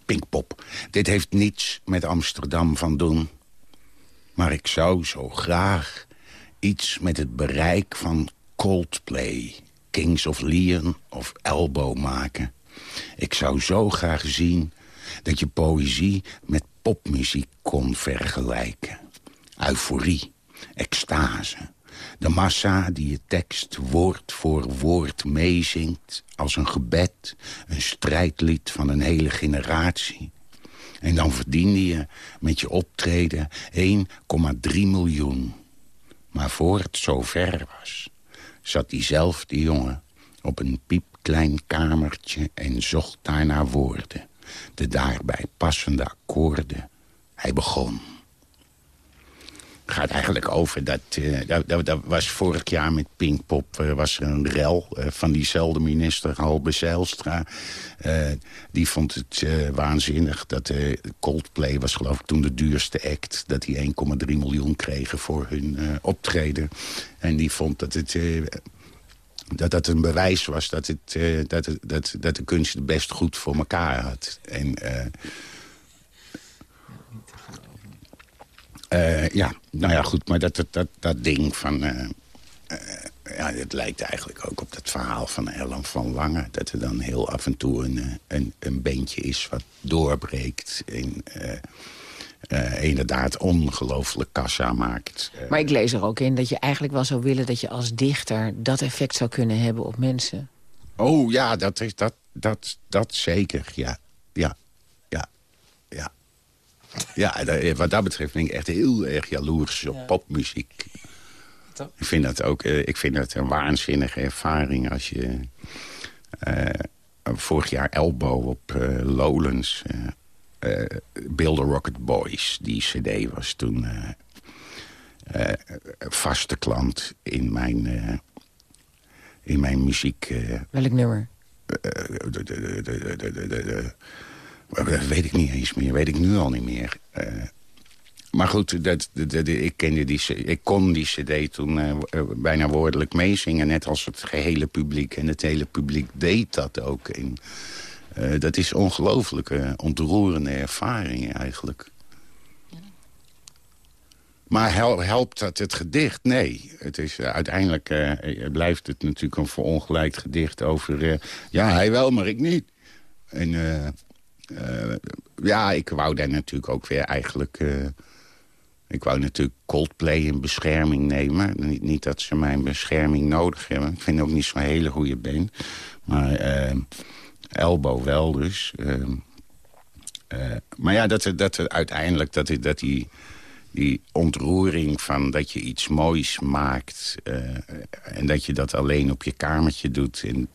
Pinkpop. Dit heeft niets met Amsterdam van doen. Maar ik zou zo graag iets met het bereik van Coldplay, Kings of Leon of Elbow maken. Ik zou zo graag zien dat je poëzie met popmuziek kon vergelijken. Euforie, extase. De massa die je tekst woord voor woord meezingt... als een gebed, een strijdlied van een hele generatie. En dan verdiende je met je optreden 1,3 miljoen. Maar voor het zover was zat diezelfde jongen op een piepklein kamertje en zocht daar naar woorden. De daarbij passende akkoorden. Hij begon. Gaat eigenlijk over dat, uh, dat, dat, was vorig jaar met Pinkpop uh, was er een rel uh, van diezelfde minister Halbe Zijlstra. die vond het waanzinnig dat Coldplay was geloof ik toen de duurste act. Dat die 1,3 miljoen kregen voor hun optreden. En die vond dat het dat dat een bewijs was dat, het, dat, dat, dat de kunst het best goed voor elkaar had. En uh, uh, ja, nou ja, goed, maar dat, dat, dat, dat ding van... ja, het lijkt eigenlijk ook op dat verhaal van Ellen van Lange. Dat er dan heel af en toe een, een, een beentje is wat doorbreekt. En, inderdaad ongelooflijk kassa maakt. Maar ik lees er ook in dat je eigenlijk wel zou willen... dat je als dichter dat effect zou kunnen hebben op mensen. Oh ja, dat, is, dat, dat, dat zeker, ja. Ja, ja, ja. Ja, dat, wat dat betreft ben ik echt heel erg jaloers op ja. popmuziek. Toch? Ik vind dat ook uh, ik vind dat een waanzinnige ervaring als je... vorig jaar Elbow op Lowlands uh, Build a Rocket Boys. Die cd was toen uh, uh, vaste klant in mijn, in mijn muziek. Welk nummer? Weet ik niet eens meer. Weet ik nu al niet meer. maar goed, dat, ik, kende die, ik kon die cd toen bijna woordelijk meezingen. Net als het gehele publiek. En het hele publiek deed dat ook. Dat is ongelooflijke, ontroerende ervaring eigenlijk. Maar helpt dat het gedicht? Nee. Het is, uiteindelijk blijft het natuurlijk een verongelijkt gedicht over... ja, hij wel, maar ik niet. En ja, ik wou daar natuurlijk ook weer eigenlijk... ik wou natuurlijk Coldplay in bescherming nemen. Niet, niet dat ze mijn bescherming nodig hebben. Ik vind ook niet zo'n hele goede band. Maar Elbow wel dus. Uh, maar ja, dat, dat uiteindelijk dat, dat die, die ontroering van dat je iets moois maakt... En dat je dat alleen op je kamertje doet... En,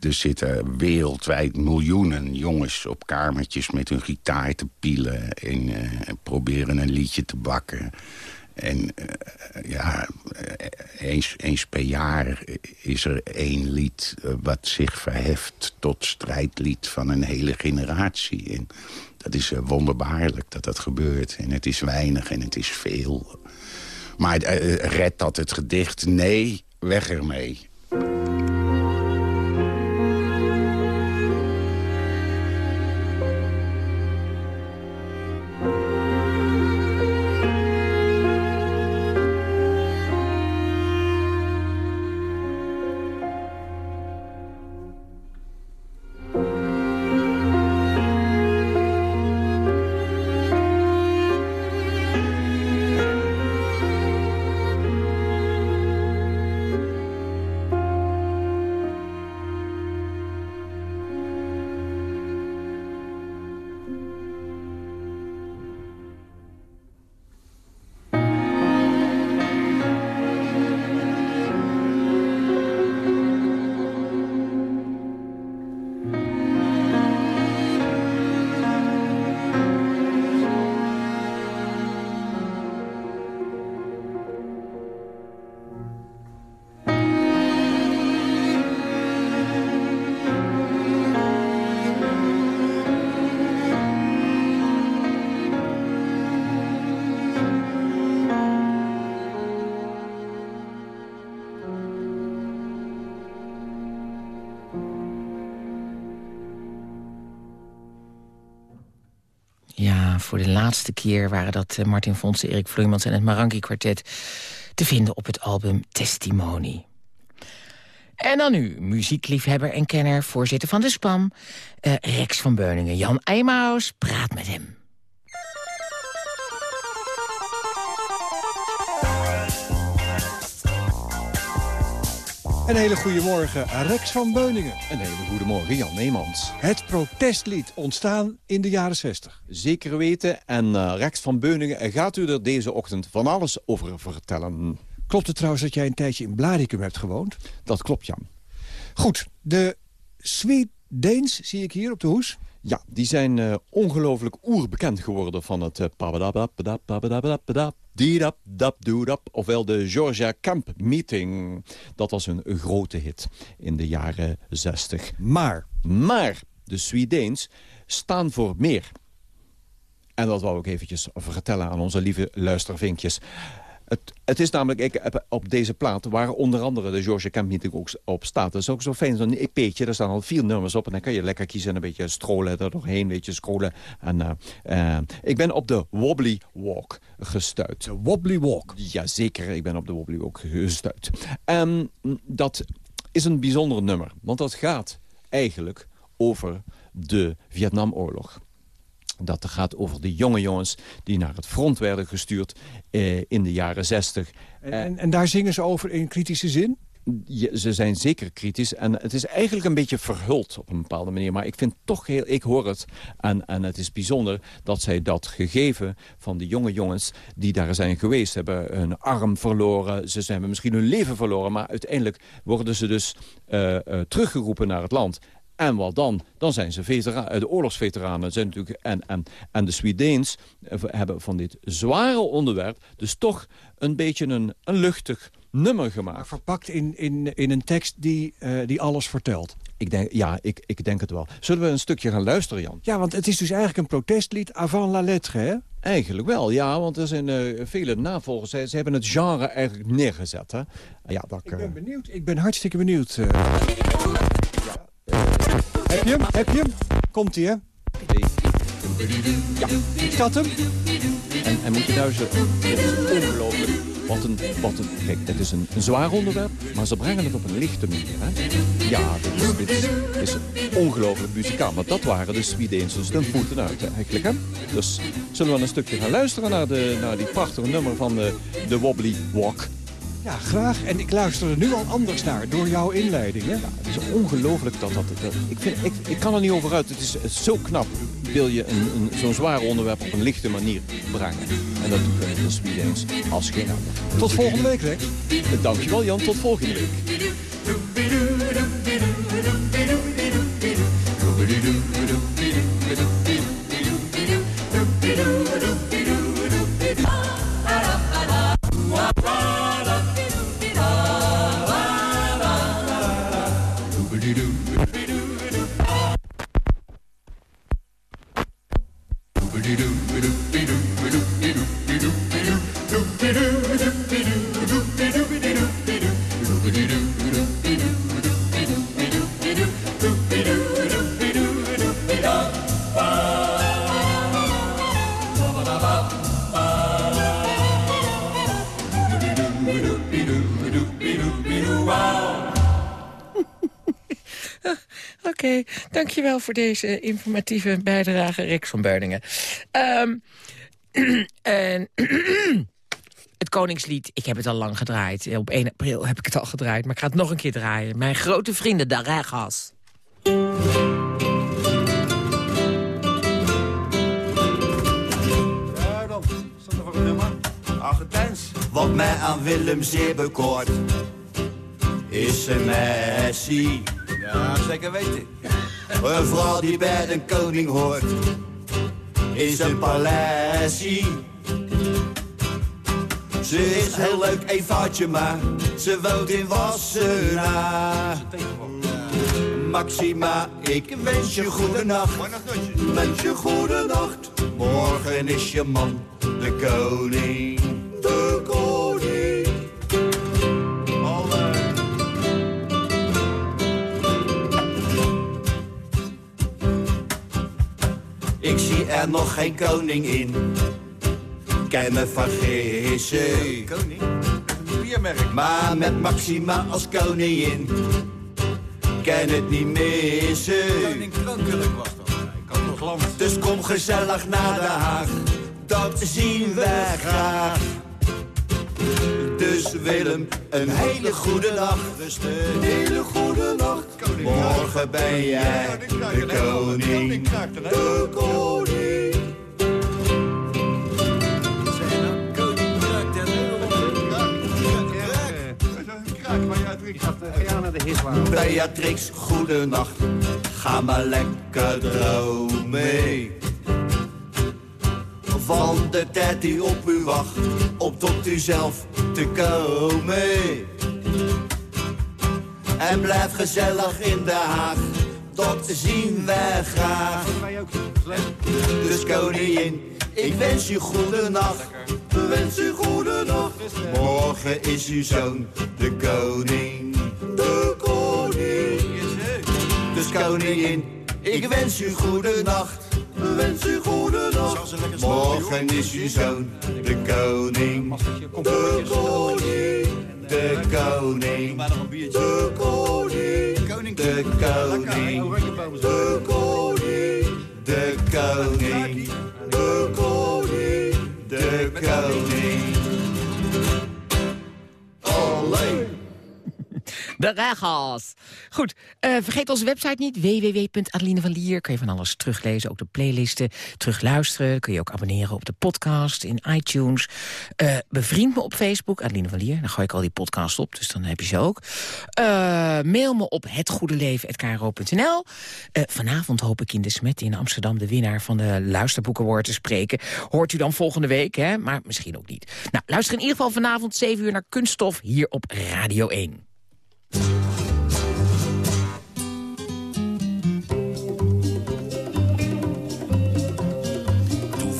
er zitten wereldwijd miljoenen jongens op kamertjes met hun gitaar te pielen... en proberen een liedje te bakken. En uh, ja, eens, eens per jaar is er één lied wat zich verheft tot strijdlied van een hele generatie. En dat is wonderbaarlijk dat dat gebeurt. En het is weinig en het is veel. Maar redt dat het gedicht? Nee, weg ermee. Laatste keer waren dat eh, Martin Fonsen, Erik Vloeimans en het Marangi Quartet... te vinden op het album Testimony. En dan nu, muziekliefhebber en kenner, voorzitter van de SPAM... eh, Rex van Beuningen. Jan Eijmaus praat met hem. Een hele goede morgen, Rex van Beuningen. Een hele goede morgen, Jan Neemans. Het protestlied ontstaan in de jaren 60. Zeker weten. En eh, Rex van Beuningen gaat u er deze ochtend van alles over vertellen. Klopt het trouwens dat jij een tijdje in Blaricum hebt gewoond? Dat klopt, Jan. Goed, de Sweet Danes zie ik hier op de hoes. Ja, die zijn eh, ongelooflijk oerbekend geworden van het uh, ofwel de Georgia Camp Meeting. Dat was een grote hit in de jaren 60. Maar? Maar de Swedeens staan voor meer. En dat wou ik eventjes vertellen aan onze lieve luistervinkjes. Het, het, is namelijk, ik heb op deze plaat, waar onder andere de Camp Meeting ook op staat. Dat is ook zo fijn, zo'n EP'tje, daar staan al vier nummers op. En dan kan je lekker kiezen en een beetje strolen er doorheen, weet je, scrollen. En, uh, uh, ik ben op de Wobbly Walk gestuurd. De Wobbly Walk? Jazeker, ik ben op de Wobbly Walk gestuurd. En dat is een bijzonder nummer, want dat gaat eigenlijk over de Vietnamoorlog dat gaat over de jonge jongens die naar het front werden gestuurd eh, in de jaren zestig. En, en, en, daar zingen ze over in kritische zin? Ja, ze zijn zeker kritisch en het is eigenlijk een beetje verhuld op een bepaalde manier. Maar ik vind toch heel, ik hoor het en, en het is bijzonder dat zij dat gegeven van de jonge jongens die daar zijn geweest. hebben hun arm verloren, ze hebben misschien hun leven verloren. Maar uiteindelijk worden ze dus uh, uh, teruggeroepen naar het land. En wat dan? Dan zijn ze vetera de oorlogsveteranen zijn natuurlijk, en, en, en de Swedeens hebben van dit zware onderwerp... dus toch een beetje een, een luchtig nummer gemaakt. Maar verpakt in, in, in een tekst die, uh, die alles vertelt. Ik denk, ja, ik, ik denk het wel. Zullen we een stukje gaan luisteren, Jan? Ja, want het is dus eigenlijk een protestlied avant la lettre, hè? Eigenlijk wel, ja, want er zijn uh, vele navolgers. Ze, ze, hebben het genre eigenlijk neergezet, hè? Ja, dat, ik ben benieuwd, ik ben hartstikke benieuwd. Uh, ja. Heb je hem? Heb je hem? Komt-ie, hè? Nee. Ja, staat hem? En, moet je luisteren, dit is ongelooflijk. Wat een, wat een, kijk, dit is een, een zwaar onderwerp, maar ze brengen het op een lichte manier. Hè? Ja, dit is, is, is ongelooflijk muzikaal. Maar dat waren de dus dan voeten uit eigenlijk. Hè? Dus zullen we een stukje gaan luisteren naar, de, naar die prachtige nummer van de, de Wobbly Walk. Ja, graag. En ik luister er nu al anders naar, door jouw inleiding. Hè? Ja, het is ongelooflijk dat dat... dat ik, vind, ik, ik kan er niet over uit. Het is, het is zo knap. Wil je een, een, zo'n zwaar onderwerp op een lichte manier brengen. En dat doen we dus eens als geen ander. Tot volgende week, Rick. Dankjewel, Jan. Tot volgende week. Dankjewel voor deze informatieve bijdrage, Rick van Beuningen. Um, en het Koningslied, ik heb het al lang gedraaid. Op 1 april heb ik het al gedraaid, maar ik ga het nog een keer draaien. Mijn grote vrienden, nummer? Argentijns. Wat mij aan Willem zeer bekoort, is een Messi. Ja, zeker weten. Een vrouw die bij een koning hoort, is een paleis. Ze is heel leuk, eenvoudje maar, ze woont in Wassenaar. Maxima, ik wens je goede nacht. Wens je goede nacht. Morgen is je man de koning. De koning. Er nog geen koning in. Ken me vergissen. Koning? Biermerk. Maar met Maxima als koningin. Ken het niet missen. Koning was dat. Nog land. Dus kom gezellig naar Den Haag. Dat zien we graag. Dus Willem, een hele goede nacht. Een hele goede nacht. Morgen ben jij de koning. De koning. Beatrix, goede nacht. Ga maar lekker dromen. Van de tijd die op u wacht, om tot u zelf te komen. En blijf gezellig in Den Haag, dat zien wij graag. Dus koningin, ik wens u goede nacht. Wens u goede nacht. Morgen is uw zoon de koning. De koning. Dus koningin, ik wens u goede nacht. Wens u goede nacht. Morgen is uw zoon de koning. De koning, de koning. De koning, de koning. De koning, de koning. De koning, de koning. De regels. Goed, eh, vergeet onze website niet. www.adeline van Lier. Kun je van alles teruglezen, ook de playlisten. Terugluisteren, kun je ook abonneren op de podcast in iTunes. Eh, bevriend me op Facebook, Adeline van Lier. Dan gooi ik al die podcast op, dus dan heb je ze ook. Eh, mail me op hetgoedeleven.kro.nl. Vanavond hoop ik in de Smet in Amsterdam... de winnaar van de luisterboekenwoord te spreken. Hoort u dan volgende week, hè? maar misschien ook niet. Nou, luister in ieder geval vanavond 7 uur naar Kunststof... hier op Radio 1.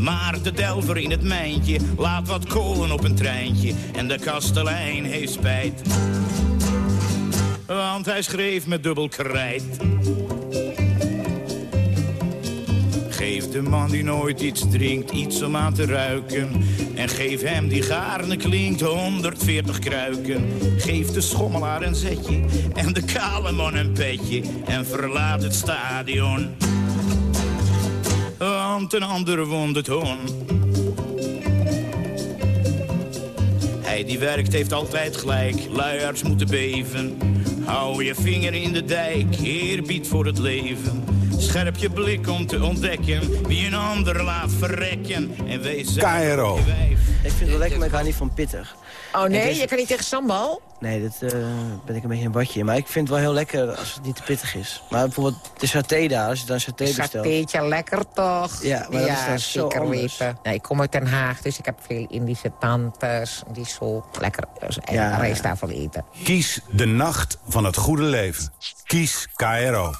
Maar de delver in het mijntje laat wat kolen op een treintje. En de kastelein heeft spijt. Want hij schreef met dubbel krijt. Geef de man die nooit iets drinkt, iets om aan te ruiken. En geef hem die gaarne klinkt 140 kruiken. Geef de schommelaar een zetje en de kale man een petje. En verlaat het stadion. Want een ander wond het. Hij die werkt heeft altijd gelijk, luiaards moeten beven. Hou je vinger in de dijk, eerbied voor het leven. Scherp je blik om te ontdekken wie een ander laat verrekken. En wees KRO. Ik vind het wel lekker, maar ik hou niet van pittig. Oh nee, je kan niet tegen sambal? Nee, dat eh, ben ik een beetje een watje in. Maar ik vind het wel heel lekker als het niet te pittig is. Maar bijvoorbeeld de saté daar, als je dan saté bestelt. Satéetje, lekker toch? Ja, maar dat is dan zo zeker anders. weten. Ja, ik kom uit Den Haag, dus ik heb veel Indische tantes. Die zo lekker dus Ja. rijsttafel eten. Kies de nacht van het goede leven. Kies KRO.